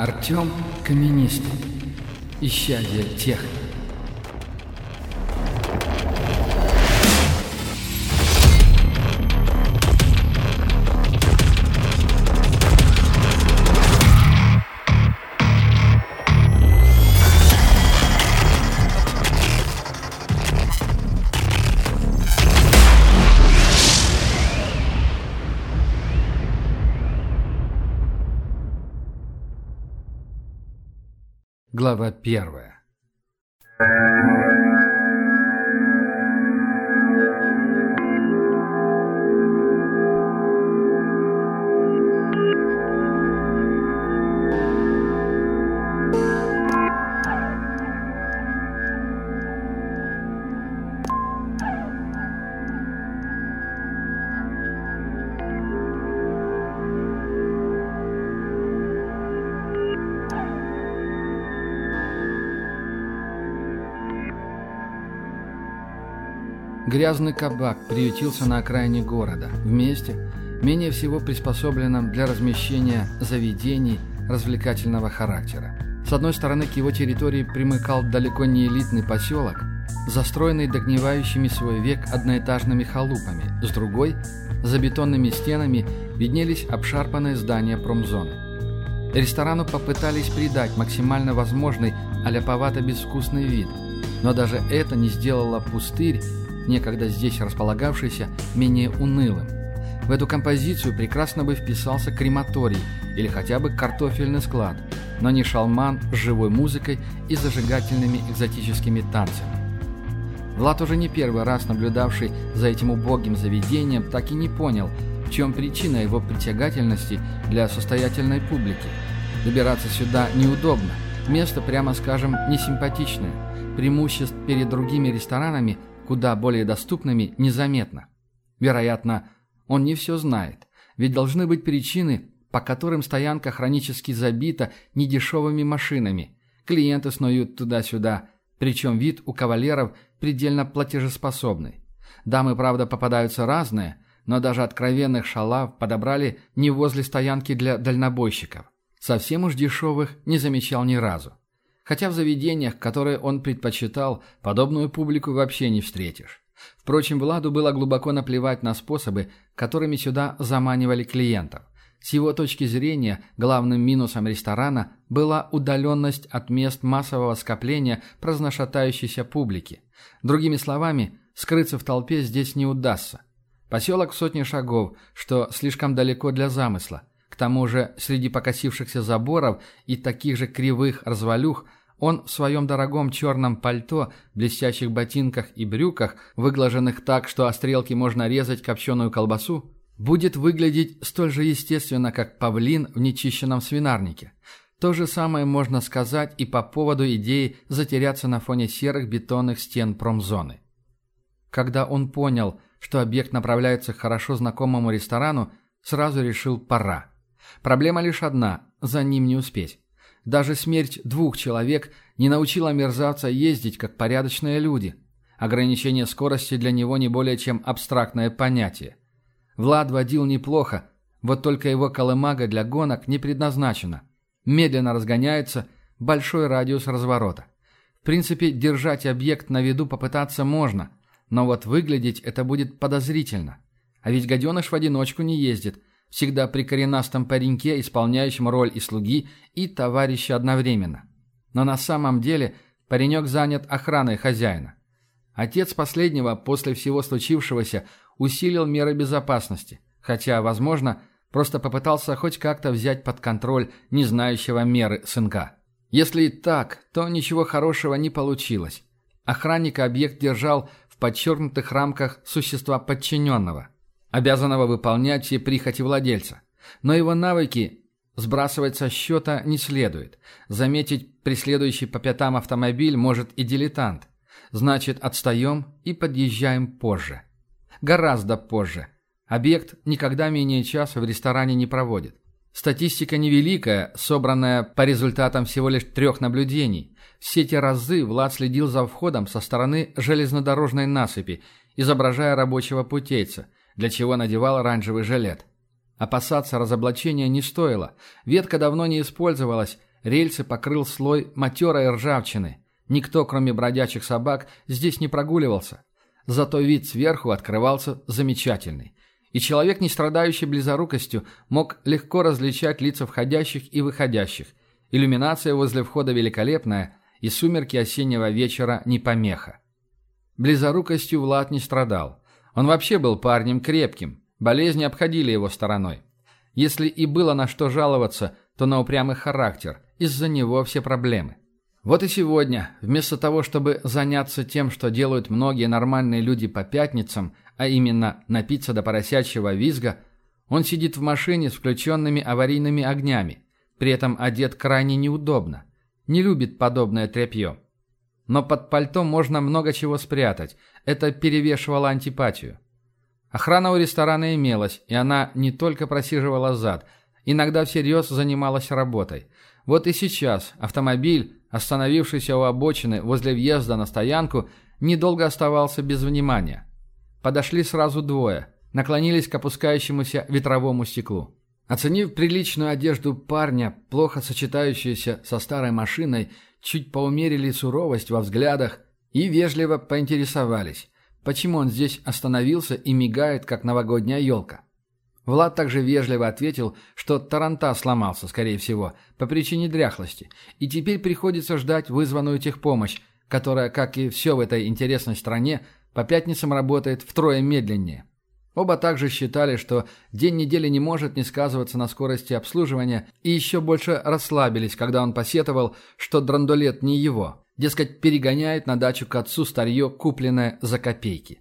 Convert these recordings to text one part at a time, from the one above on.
Артем Каменистый. Исчадие техники. Глава первая. Грязный кабак приютился на окраине города, в месте, менее всего приспособленном для размещения заведений развлекательного характера. С одной стороны, к его территории примыкал далеко не элитный поселок, застроенный догнивающими свой век одноэтажными халупами, с другой, за бетонными стенами, виднелись обшарпанные здания промзоны. Ресторану попытались придать максимально возможный аляповато-безвкусный вид, но даже это не сделало пустырь, некогда здесь располагавшийся, менее унылым. В эту композицию прекрасно бы вписался крематорий или хотя бы картофельный склад, но не шалман с живой музыкой и зажигательными экзотическими танцами. Влад уже не первый раз наблюдавший за этим убогим заведением так и не понял, в чем причина его притягательности для состоятельной публики. Добираться сюда неудобно, место, прямо скажем, несимпатичное, преимуществ перед другими ресторанами – куда более доступными, незаметно. Вероятно, он не все знает, ведь должны быть причины, по которым стоянка хронически забита недешевыми машинами. Клиенты снуют туда-сюда, причем вид у кавалеров предельно платежеспособный. Дамы, правда, попадаются разные, но даже откровенных шалав подобрали не возле стоянки для дальнобойщиков. Совсем уж дешевых не замечал ни разу. Хотя в заведениях, которые он предпочитал, подобную публику вообще не встретишь. Впрочем, Владу было глубоко наплевать на способы, которыми сюда заманивали клиентов. С его точки зрения, главным минусом ресторана была удаленность от мест массового скопления праздношатающейся публики. Другими словами, скрыться в толпе здесь не удастся. Поселок в сотни шагов, что слишком далеко для замысла. К тому же, среди покосившихся заборов и таких же кривых развалюх – он в своем дорогом черном пальто, блестящих ботинках и брюках, выглаженных так, что о стрелки можно резать копченую колбасу, будет выглядеть столь же естественно, как павлин в нечищенном свинарнике. То же самое можно сказать и по поводу идеи затеряться на фоне серых бетонных стен промзоны. Когда он понял, что объект направляется к хорошо знакомому ресторану, сразу решил «пора». Проблема лишь одна – за ним не успеть. Даже смерть двух человек не научила мерзавца ездить, как порядочные люди. Ограничение скорости для него не более чем абстрактное понятие. Влад водил неплохо, вот только его колымага для гонок не предназначена. Медленно разгоняется, большой радиус разворота. В принципе, держать объект на виду попытаться можно, но вот выглядеть это будет подозрительно. А ведь гаденыш в одиночку не ездит – всегда при коренастом пареньке, исполняющем роль и слуги, и товарища одновременно. Но на самом деле паренек занят охраной хозяина. Отец последнего после всего случившегося усилил меры безопасности, хотя, возможно, просто попытался хоть как-то взять под контроль не знающего меры сынка. Если и так, то ничего хорошего не получилось. Охранника объект держал в подчеркнутых рамках существа подчиненного – обязанного выполнять все прихоти владельца. Но его навыки сбрасывать со счета не следует. Заметить преследующий по пятам автомобиль может и дилетант. Значит, отстаем и подъезжаем позже. Гораздо позже. Объект никогда менее часа в ресторане не проводит. Статистика невеликая, собранная по результатам всего лишь трех наблюдений. Все те разы Влад следил за входом со стороны железнодорожной насыпи, изображая рабочего путейца – для чего надевал оранжевый жилет. Опасаться разоблачения не стоило. Ветка давно не использовалась, Рельсы покрыл слой матерой ржавчины. Никто, кроме бродячих собак, здесь не прогуливался. Зато вид сверху открывался замечательный. И человек, не страдающий близорукостью, мог легко различать лица входящих и выходящих. Иллюминация возле входа великолепная, и сумерки осеннего вечера не помеха. Близорукостью Влад не страдал. Он вообще был парнем крепким, болезни обходили его стороной. Если и было на что жаловаться, то на упрямый характер, из-за него все проблемы. Вот и сегодня, вместо того, чтобы заняться тем, что делают многие нормальные люди по пятницам, а именно напиться до поросячьего визга, он сидит в машине с включенными аварийными огнями, при этом одет крайне неудобно. Не любит подобное тряпье. Но под пальто можно много чего спрятать, это перевешивало антипатию. Охрана у ресторана имелась, и она не только просиживала зад, иногда всерьез занималась работой. Вот и сейчас автомобиль, остановившийся у обочины возле въезда на стоянку, недолго оставался без внимания. Подошли сразу двое, наклонились к опускающемуся ветровому стеклу. Оценив приличную одежду парня, плохо сочетающуюся со старой машиной, чуть поумерили суровость во взглядах и вежливо поинтересовались, почему он здесь остановился и мигает, как новогодняя елка. Влад также вежливо ответил, что таранта сломался, скорее всего, по причине дряхлости, и теперь приходится ждать вызванную техпомощь, которая, как и все в этой интересной стране, по пятницам работает втрое медленнее. Оба также считали, что день недели не может не сказываться на скорости обслуживания, и еще больше расслабились, когда он посетовал, что драндулет не его, дескать, перегоняет на дачу к отцу старье, купленное за копейки.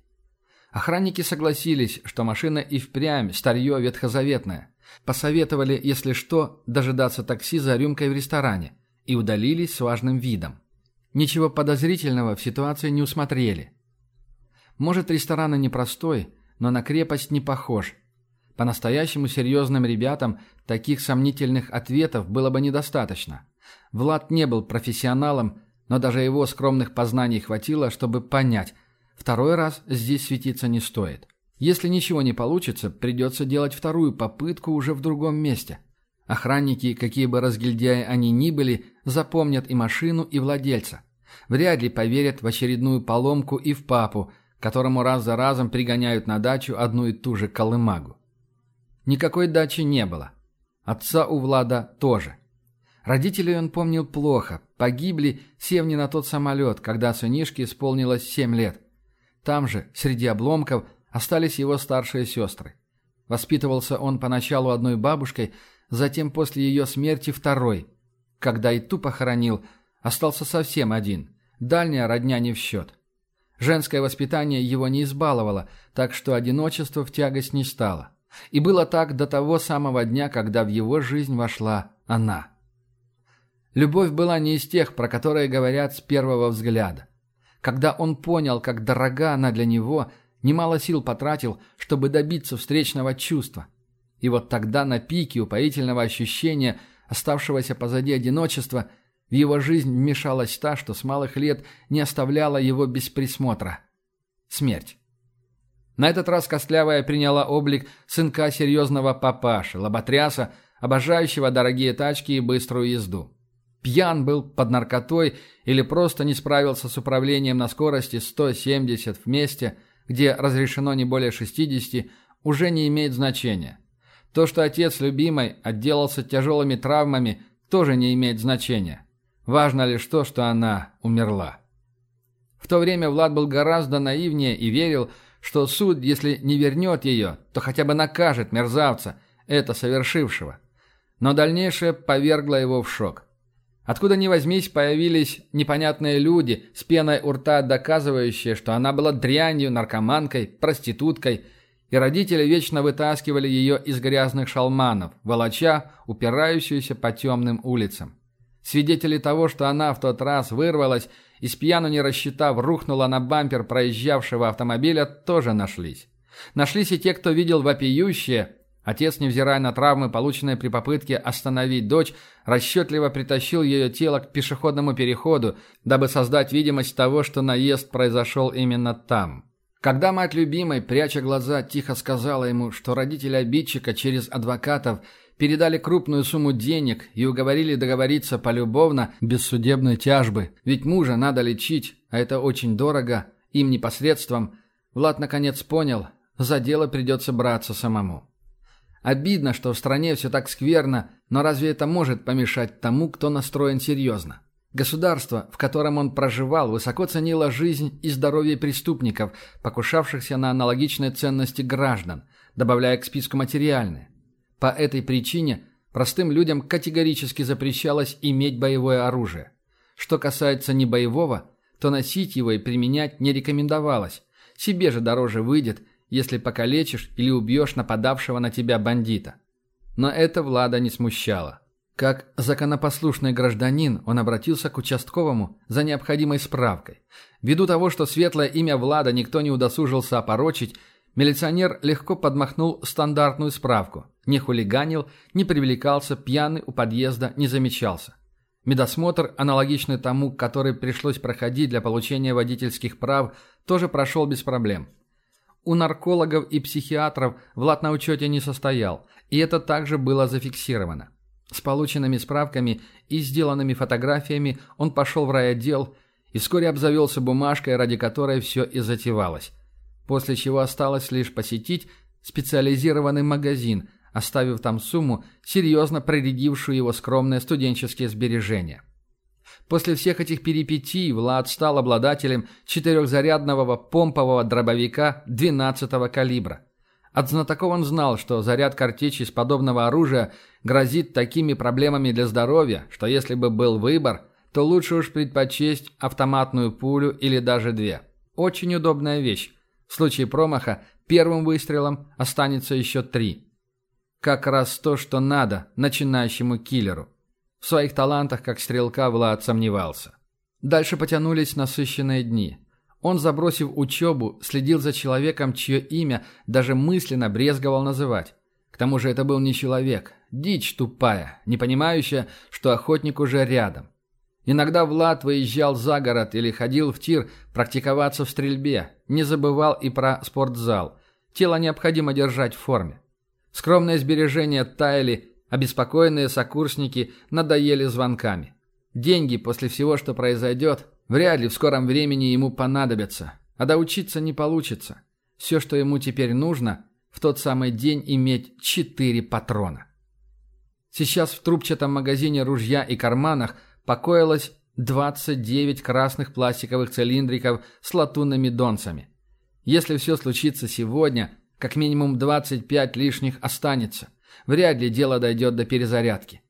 Охранники согласились, что машина и впрямь старье ветхозаветное. Посоветовали, если что, дожидаться такси за рюмкой в ресторане и удалились с важным видом. Ничего подозрительного в ситуации не усмотрели. Может, ресторан и непростой, но на крепость не похож. По-настоящему серьезным ребятам таких сомнительных ответов было бы недостаточно. Влад не был профессионалом, но даже его скромных познаний хватило, чтобы понять – Второй раз здесь светиться не стоит. Если ничего не получится, придется делать вторую попытку уже в другом месте. Охранники, какие бы разгильдяи они ни были, запомнят и машину, и владельца. Вряд ли поверят в очередную поломку и в папу, которому раз за разом пригоняют на дачу одну и ту же колымагу. Никакой дачи не было. Отца у Влада тоже. Родителей он помнил плохо, погибли, сев не на тот самолет, когда сынишке исполнилось семь лет. Там же, среди обломков, остались его старшие сестры. Воспитывался он поначалу одной бабушкой, затем после ее смерти второй. Когда и ту похоронил, остался совсем один. Дальняя родня не в счет. Женское воспитание его не избаловало, так что одиночество в тягость не стало. И было так до того самого дня, когда в его жизнь вошла она. Любовь была не из тех, про которые говорят с первого взгляда. Когда он понял, как дорога она для него, немало сил потратил, чтобы добиться встречного чувства. И вот тогда на пике упоительного ощущения, оставшегося позади одиночества, в его жизнь вмешалась та, что с малых лет не оставляла его без присмотра. Смерть. На этот раз Костлявая приняла облик сынка серьезного папаши, лоботряса, обожающего дорогие тачки и быструю езду. Пьян был под наркотой или просто не справился с управлением на скорости 170 в месте, где разрешено не более 60, уже не имеет значения. То, что отец любимой отделался тяжелыми травмами, тоже не имеет значения. Важно лишь то, что она умерла. В то время Влад был гораздо наивнее и верил, что суд, если не вернет ее, то хотя бы накажет мерзавца, это совершившего. Но дальнейшее повергло его в шок. Откуда ни возьмись, появились непонятные люди с пеной у рта, доказывающие, что она была дрянью, наркоманкой, проституткой, и родители вечно вытаскивали ее из грязных шалманов, волоча, упирающуюся по темным улицам. Свидетели того, что она в тот раз вырвалась и с пьяну не рассчитав рухнула на бампер проезжавшего автомобиля, тоже нашлись. Нашлись и те, кто видел вопиющее, Отец, невзирая на травмы, полученные при попытке остановить дочь, расчетливо притащил ее тело к пешеходному переходу, дабы создать видимость того, что наезд произошел именно там. Когда мать любимой, пряча глаза, тихо сказала ему, что родители обидчика через адвокатов передали крупную сумму денег и уговорили договориться полюбовно, без судебной тяжбы, ведь мужа надо лечить, а это очень дорого, им непосредством, Влад наконец понял, за дело придется браться самому. Обидно, что в стране все так скверно, но разве это может помешать тому, кто настроен серьезно? Государство, в котором он проживал, высоко ценило жизнь и здоровье преступников, покушавшихся на аналогичные ценности граждан, добавляя к списку материальные. По этой причине простым людям категорически запрещалось иметь боевое оружие. Что касается небоевого, то носить его и применять не рекомендовалось. Себе же дороже выйдет, если покалечишь или убьешь нападавшего на тебя бандита. Но это Влада не смущало. Как законопослушный гражданин он обратился к участковому за необходимой справкой. Ввиду того, что светлое имя Влада никто не удосужился опорочить, Милиционер легко подмахнул стандартную справку. Не хулиганил, не привлекался, пьяный у подъезда не замечался. Медосмотр, аналогичный тому, который пришлось проходить для получения водительских прав, тоже прошел без проблем. У наркологов и психиатров Влад на учете не состоял, и это также было зафиксировано. С полученными справками и сделанными фотографиями он пошел в райотдел и вскоре обзавелся бумажкой, ради которой все и затевалось после чего осталось лишь посетить специализированный магазин, оставив там сумму, серьезно проредившую его скромные студенческие сбережения. После всех этих перипетий Влад стал обладателем четырехзарядного помпового дробовика 12-го калибра. От знатоков он знал, что заряд картечи из подобного оружия грозит такими проблемами для здоровья, что если бы был выбор, то лучше уж предпочесть автоматную пулю или даже две. Очень удобная вещь, в случае промаха первым выстрелом останется еще три. Как раз то, что надо начинающему киллеру. В своих талантах как стрелка Влад сомневался. Дальше потянулись насыщенные дни. Он, забросив учебу, следил за человеком, чье имя даже мысленно брезговал называть. К тому же это был не человек, дичь тупая, не понимающая, что охотник уже рядом. Иногда Влад выезжал за город или ходил в тир практиковаться в стрельбе, не забывал и про спортзал. Тело необходимо держать в форме. Скромные сбережения таяли, обеспокоенные сокурсники надоели звонками. Деньги после всего, что произойдет, вряд ли в скором времени ему понадобятся, а доучиться не получится. Все, что ему теперь нужно, в тот самый день иметь четыре патрона. Сейчас в трубчатом магазине ружья и карманах – покоилось 29 красных пластиковых цилиндриков с латунными донцами. Если все случится сегодня, как минимум 25 лишних останется. Вряд ли дело дойдет до перезарядки.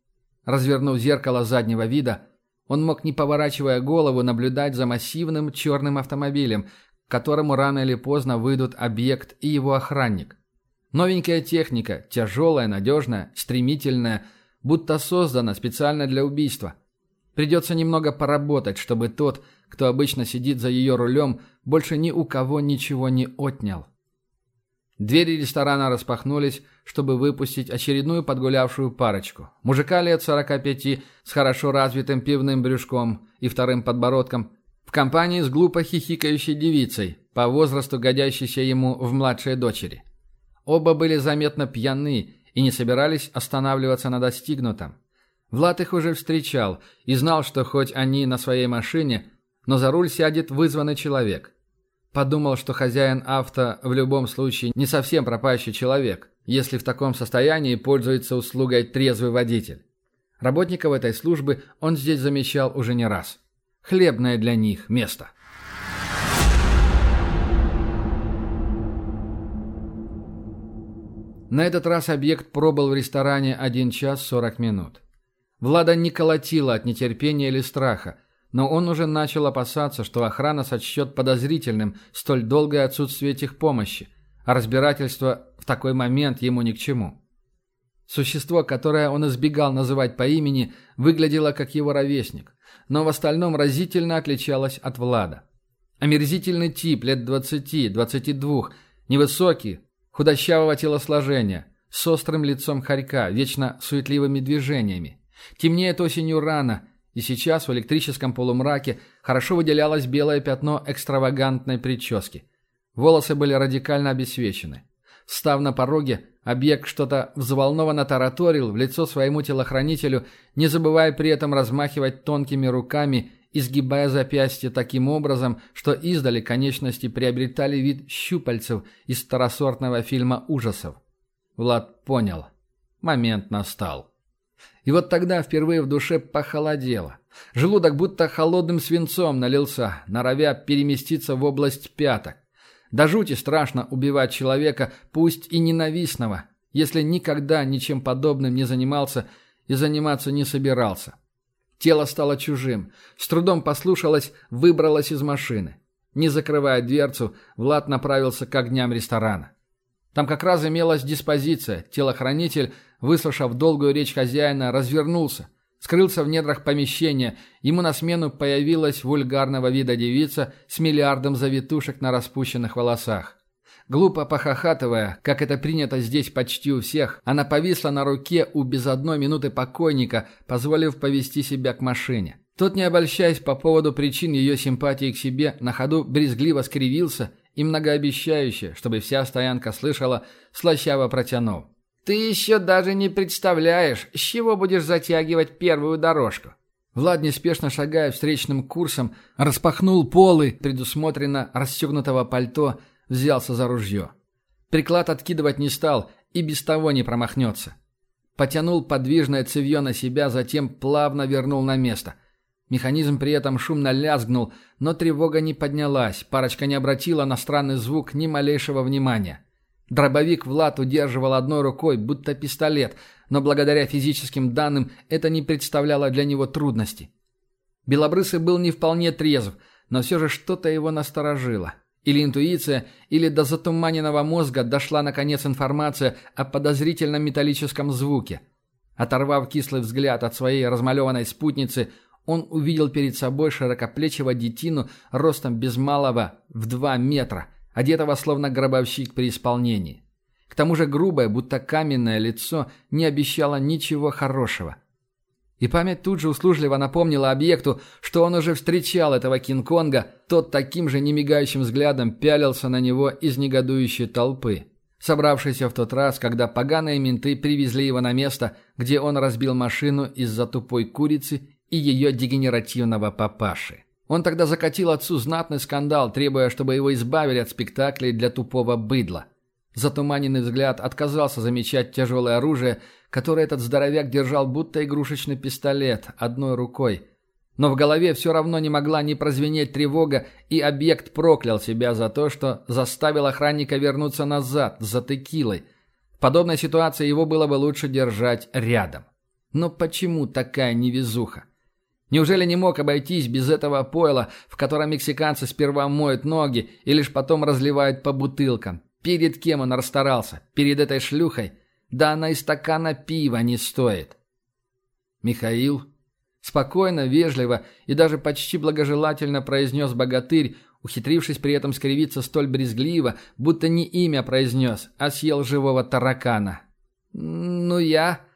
Развернув зеркало заднего вида, он мог, не поворачивая голову, наблюдать за массивным черным автомобилем, к которому рано или поздно выйдут объект и его охранник. Новенькая техника, тяжелая, надежная, стремительная, будто создана специально для убийства – Придется немного поработать, чтобы тот, кто обычно сидит за ее рулем, больше ни у кого ничего не отнял. Двери ресторана распахнулись, чтобы выпустить очередную подгулявшую парочку. Мужика лет 45 с хорошо развитым пивным брюшком и вторым подбородком, в компании с глупо хихикающей девицей, по возрасту годящейся ему в младшие дочери. Оба были заметно пьяны и не собирались останавливаться на достигнутом. Влад их уже встречал и знал, что хоть они на своей машине, но за руль сядет вызванный человек. Подумал, что хозяин авто в любом случае не совсем пропащий человек, если в таком состоянии пользуется услугой трезвый водитель. Работников этой службы он здесь замечал уже не раз. Хлебное для них место. На этот раз объект пробыл в ресторане 1 час 40 минут. Влада не колотила от нетерпения или страха, но он уже начал опасаться, что охрана сочтет подозрительным столь долгое отсутствие техпомощи, а разбирательство в такой момент ему ни к чему. Существо, которое он избегал называть по имени, выглядело как его ровесник, но в остальном разительно отличалось от Влада. Омерзительный тип лет двадцати-двадцати двух, невысокий, худощавого телосложения, с острым лицом хорька, вечно суетливыми движениями. Темнеет осенью рано, и сейчас в электрическом полумраке хорошо выделялось белое пятно экстравагантной прически. Волосы были радикально обесвечены. Став на пороге, Объект что-то взволнованно тараторил в лицо своему телохранителю, не забывая при этом размахивать тонкими руками, изгибая запястье таким образом, что издали конечности приобретали вид щупальцев из второсортного фильма ужасов. Влад понял. Момент настал. И вот тогда впервые в душе похолодело. Желудок будто холодным свинцом налился, норовя переместиться в область пяток. До жути страшно убивать человека, пусть и ненавистного, если никогда ничем подобным не занимался и заниматься не собирался. Тело стало чужим. С трудом послушалось, выбралось из машины. Не закрывая дверцу, Влад направился к огням ресторана. Там как раз имелась диспозиция. Телохранитель, выслушав долгую речь хозяина, развернулся. Скрылся в недрах помещения. Ему на смену появилась вульгарного вида девица с миллиардом завитушек на распущенных волосах. Глупо похохатывая, как это принято здесь почти у всех, она повисла на руке у без одной минуты покойника, позволив повести себя к машине. Тот, не обольщаясь по поводу причин ее симпатии к себе, на ходу брезгливо скривился и многообещающе, чтобы вся стоянка слышала, слащаво протянул. «Ты еще даже не представляешь, с чего будешь затягивать первую дорожку». Влад, неспешно шагая встречным курсом, распахнул полы предусмотренно расстегнутого пальто, взялся за ружье. Приклад откидывать не стал и без того не промахнется. Потянул подвижное цевье на себя, затем плавно вернул на место – Механизм при этом шумно лязгнул, но тревога не поднялась, парочка не обратила на странный звук ни малейшего внимания. Дробовик Влад удерживал одной рукой, будто пистолет, но благодаря физическим данным это не представляло для него трудности. Белобрысый был не вполне трезв, но все же что-то его насторожило. Или интуиция, или до затуманенного мозга дошла наконец информация о подозрительном металлическом звуке. Оторвав кислый взгляд от своей размалеванной спутницы, он увидел перед собой широкоплечего детину ростом без малого в два метра, одетого словно гробовщик при исполнении. К тому же грубое, будто каменное лицо не обещало ничего хорошего. И память тут же услужливо напомнила объекту, что он уже встречал этого Кинг-Конга, тот таким же немигающим взглядом пялился на него из негодующей толпы, собравшейся в тот раз, когда поганые менты привезли его на место, где он разбил машину из-за тупой курицы и ее дегенеративного папаши. Он тогда закатил отцу знатный скандал, требуя, чтобы его избавили от спектаклей для тупого быдла. Затуманенный взгляд отказался замечать тяжелое оружие, которое этот здоровяк держал будто игрушечный пистолет одной рукой. Но в голове все равно не могла не прозвенеть тревога, и объект проклял себя за то, что заставил охранника вернуться назад, за текилой. В подобной ситуации его было бы лучше держать рядом. Но почему такая невезуха? Неужели не мог обойтись без этого пойла, в котором мексиканцы сперва моют ноги и лишь потом разливают по бутылкам? Перед кем он расстарался? Перед этой шлюхой? Да она и стакана пива не стоит. Михаил спокойно, вежливо и даже почти благожелательно произнес богатырь, ухитрившись при этом скривиться столь брезгливо, будто не имя произнес, а съел живого таракана. «Ну я...» —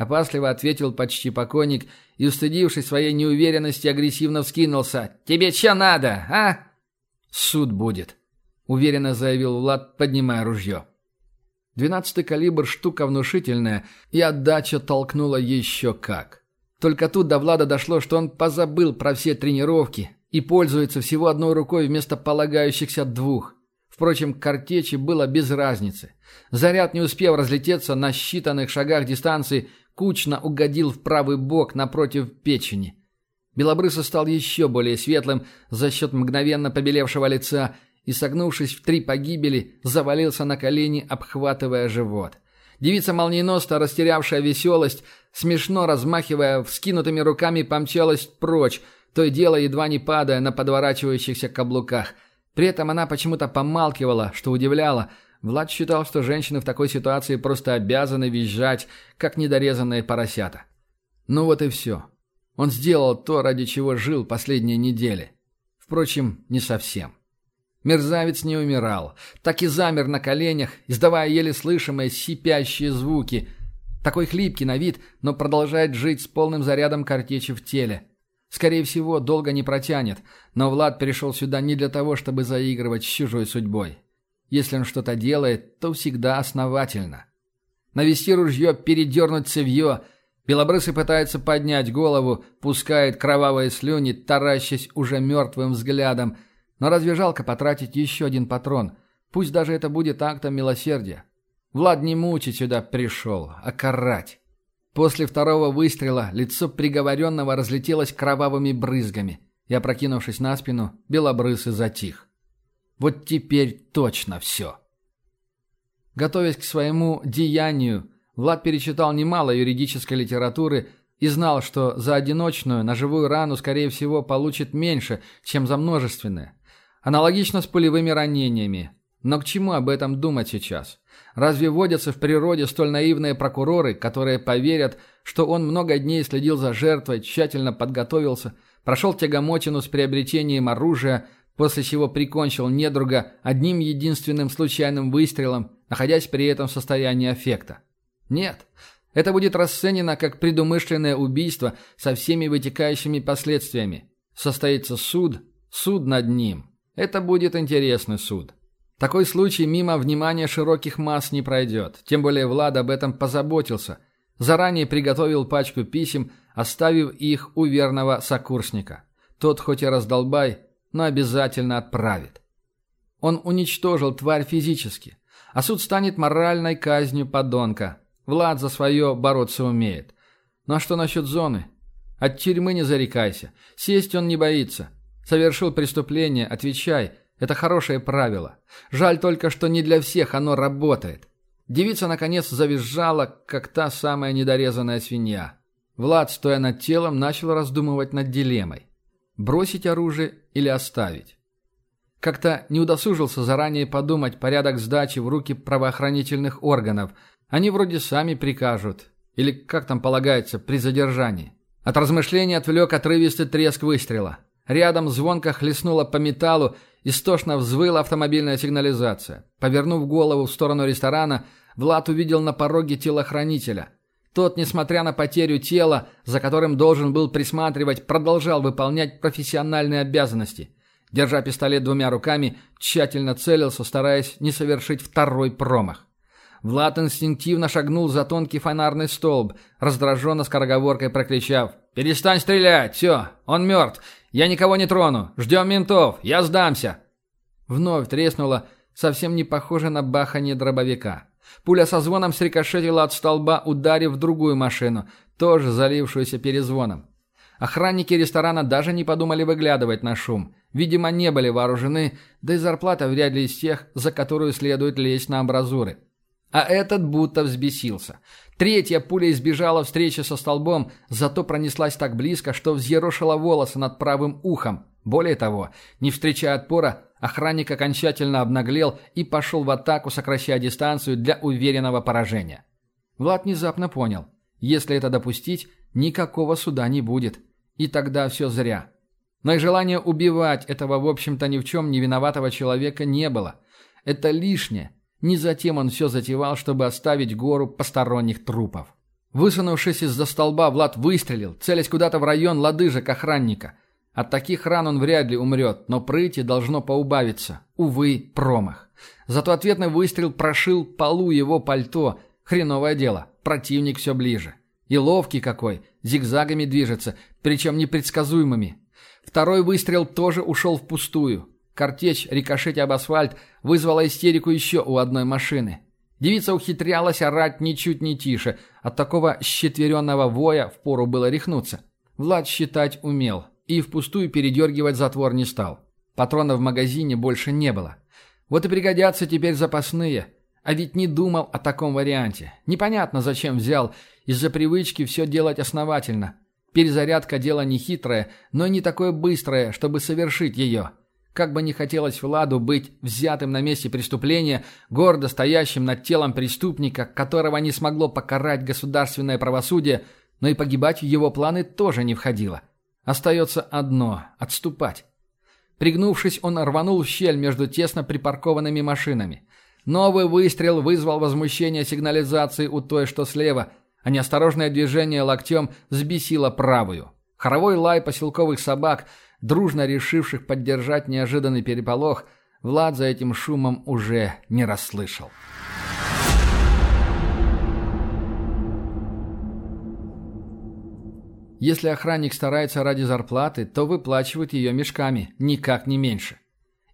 опасливо ответил почти покойник и, устыдившись своей неуверенности, агрессивно вскинулся. «Тебе что надо, а?» «Суд будет», — уверенно заявил Влад, поднимая ружье. Двенадцатый калибр штука внушительная, и отдача толкнула еще как. Только тут до Влада дошло, что он позабыл про все тренировки и пользуется всего одной рукой вместо полагающихся двух. Впрочем, картечи было без разницы. Заряд, не успев разлететься на считанных шагах дистанции, кучно угодил в правый бок напротив печени. Белобрысый стал еще более светлым за счет мгновенно побелевшего лица и, согнувшись в три погибели, завалился на колени, обхватывая живот. Девица молниеносно, растерявшая веселость, смешно размахивая вскинутыми руками, помчалась прочь, то и дело едва не падая на подворачивающихся каблуках. При этом она почему-то помалкивала, что удивляло – Влад считал, что женщины в такой ситуации просто обязаны визжать, как недорезанные поросята. Ну вот и все. Он сделал то, ради чего жил последние недели. Впрочем, не совсем. Мерзавец не умирал. Так и замер на коленях, издавая еле слышимые сипящие звуки. Такой хлипкий на вид, но продолжает жить с полным зарядом картечи в теле. Скорее всего, долго не протянет, но Влад перешел сюда не для того, чтобы заигрывать с чужой судьбой. Если он что-то делает, то всегда основательно. Навести ружье, передернуть цевье. Белобрысый пытается поднять голову, пускает кровавые слюни, таращась уже мертвым взглядом. Но разве жалко потратить еще один патрон? Пусть даже это будет актом милосердия. Влад не мучить сюда пришел, а карать. После второго выстрела лицо приговоренного разлетелось кровавыми брызгами, и, опрокинувшись на спину, белобрысый затих. Вот теперь точно все. Готовясь к своему деянию, Влад перечитал немало юридической литературы и знал, что за одиночную ножевую рану, скорее всего, получит меньше, чем за множественное. Аналогично с пулевыми ранениями. Но к чему об этом думать сейчас? Разве водятся в природе столь наивные прокуроры, которые поверят, что он много дней следил за жертвой, тщательно подготовился, прошел тягомотину с приобретением оружия, после чего прикончил недруга одним единственным случайным выстрелом, находясь при этом в состоянии аффекта? Нет. Это будет расценено как предумышленное убийство со всеми вытекающими последствиями. Состоится суд, суд над ним. Это будет интересный суд. Такой случай мимо внимания широких масс не пройдет. Тем более Влад об этом позаботился. Заранее приготовил пачку писем, оставив их у верного сокурсника. Тот хоть и раздолбай, но обязательно отправит. Он уничтожил тварь физически, а суд станет моральной казнью подонка. Влад за свое бороться умеет. Ну а что насчет зоны? От тюрьмы не зарекайся. Сесть он не боится. Совершил преступление, отвечай – это хорошее правило. Жаль только, что не для всех оно работает. Девица, наконец, завизжала, как та самая недорезанная свинья. Влад, стоя над телом, начал раздумывать над дилеммой. Бросить оружие или оставить? Как-то не удосужился заранее подумать порядок сдачи в руки правоохранительных органов. Они вроде сами прикажут. Или как там полагается при задержании. От размышления отвлек отрывистый треск выстрела. Рядом звонко хлестнуло по металлу, Истошно взвыла автомобильная сигнализация. Повернув голову в сторону ресторана, Влад увидел на пороге телохранителя. Тот, несмотря на потерю тела, за которым должен был присматривать, продолжал выполнять профессиональные обязанности. Держа пистолет двумя руками, тщательно целился, стараясь не совершить второй промах. Влад инстинктивно шагнул за тонкий фонарный столб, раздраженно скороговоркой прокричав «Перестань стрелять! Все, он мертв! Я никого не трону! Ждем ментов! Я сдамся!» Вновь треснуло, совсем не похоже на бахание дробовика. Пуля со звоном срикошетила от столба, ударив другую машину, тоже залившуюся перезвоном. Охранники ресторана даже не подумали выглядывать на шум. Видимо, не были вооружены, да и зарплата вряд ли из тех, за которую следует лезть на амбразуры. А этот будто взбесился. Третья пуля избежала встречи со столбом, зато пронеслась так близко, что взъерошила волосы над правым ухом. Более того, не встречая отпора, охранник окончательно обнаглел и пошел в атаку, сокращая дистанцию для уверенного поражения. Влад внезапно понял, если это допустить, никакого суда не будет. И тогда все зря. Но и желания убивать этого, в общем-то, ни в чем не виноватого человека не было. Это лишнее, не затем он все затевал, чтобы оставить гору посторонних трупов. Высунувшись из-за столба, Влад выстрелил, целясь куда-то в район лодыжек охранника. От таких ран он вряд ли умрет, но прыти должно поубавиться. Увы, промах. Зато ответный выстрел прошил полу его пальто. Хреновое дело, противник все ближе. И ловкий какой, зигзагами движется, причем непредсказуемыми. Второй выстрел тоже ушел впустую. Картечь, рикошетя об асфальт, вызвала истерику еще у одной машины. Девица ухитрялась орать ничуть не тише. От такого щетверенного воя впору было рехнуться. Влад считать умел и впустую передергивать затвор не стал. Патронов в магазине больше не было. Вот и пригодятся теперь запасные. А ведь не думал о таком варианте. Непонятно, зачем взял. Из-за привычки все делать основательно. Перезарядка дело не хитрое, но и не такое быстрое, чтобы совершить ее. Как бы не хотелось Владу быть взятым на месте преступления, гордо стоящим над телом преступника, которого не смогло покарать государственное правосудие, но и погибать в его планы тоже не входило. Остается одно – отступать. Пригнувшись, он рванул в щель между тесно припаркованными машинами. Новый выстрел вызвал возмущение сигнализации у той, что слева, а неосторожное движение локтем взбесило правую. Хоровой лай поселковых собак – дружно решивших поддержать неожиданный переполох, Влад за этим шумом уже не расслышал. Если охранник старается ради зарплаты, то выплачивают ее мешками, никак не меньше.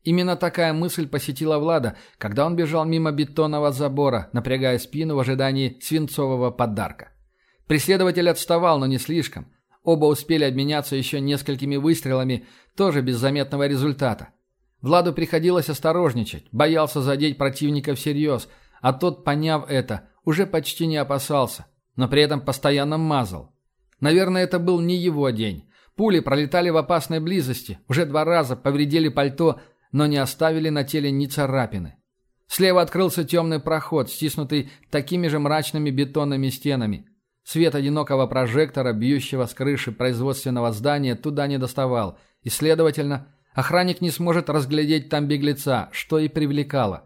Именно такая мысль посетила Влада, когда он бежал мимо бетонного забора, напрягая спину в ожидании свинцового подарка. Преследователь отставал, но не слишком. Оба успели обменяться еще несколькими выстрелами, тоже без заметного результата. Владу приходилось осторожничать, боялся задеть противника всерьез, а тот, поняв это, уже почти не опасался, но при этом постоянно мазал. Наверное, это был не его день. Пули пролетали в опасной близости, уже два раза повредили пальто, но не оставили на теле ни царапины. Слева открылся темный проход, стиснутый такими же мрачными бетонными стенами. Свет одинокого прожектора, бьющего с крыши производственного здания, туда не доставал, и, следовательно, охранник не сможет разглядеть там беглеца, что и привлекало.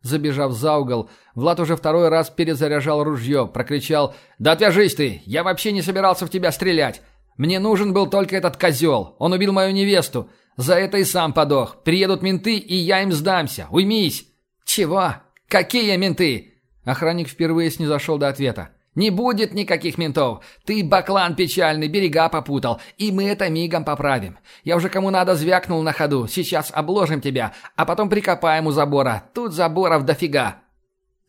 Забежав за угол, Влад уже второй раз перезаряжал ружье, прокричал «Да отвяжись ты! Я вообще не собирался в тебя стрелять! Мне нужен был только этот козел! Он убил мою невесту! За это и сам подох. Приедут менты, и я им сдамся. Уймись!» «Чего? Какие менты?» Охранник впервые снизошел до ответа. «Не будет никаких ментов. Ты баклан печальный, берега попутал, и мы это мигом поправим. Я уже кому надо звякнул на ходу. Сейчас обложим тебя, а потом прикопаем у забора. Тут заборов дофига».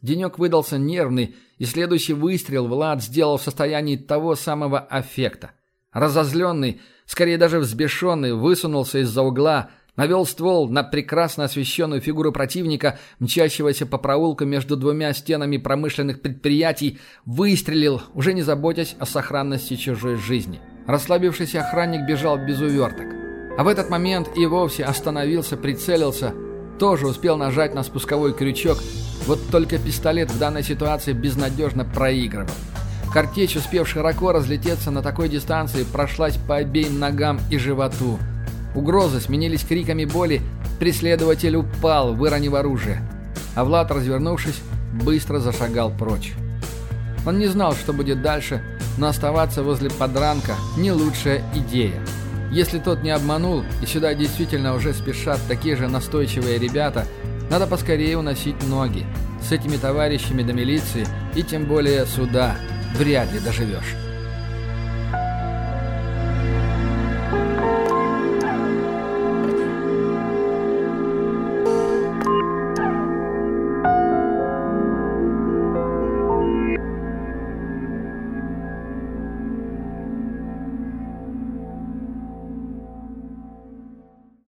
Денек выдался нервный, и следующий выстрел Влад сделал в состоянии того самого аффекта. Разозленный, скорее даже взбешенный, высунулся из-за угла, навел ствол на прекрасно освещенную фигуру противника, мчащегося по проулку между двумя стенами промышленных предприятий, выстрелил, уже не заботясь о сохранности чужой жизни. Расслабившийся охранник бежал без уверток. А в этот момент и вовсе остановился, прицелился, тоже успел нажать на спусковой крючок, вот только пистолет в данной ситуации безнадежно проигрывал. Картечь, успев широко разлететься на такой дистанции, прошлась по обеим ногам и животу. Угрозы сменились криками боли, преследователь упал, выронив оружие. А Влад, развернувшись, быстро зашагал прочь. Он не знал, что будет дальше, но оставаться возле подранка – не лучшая идея. Если тот не обманул, и сюда действительно уже спешат такие же настойчивые ребята, надо поскорее уносить ноги. С этими товарищами до милиции и тем более суда – вряд ли доживешь.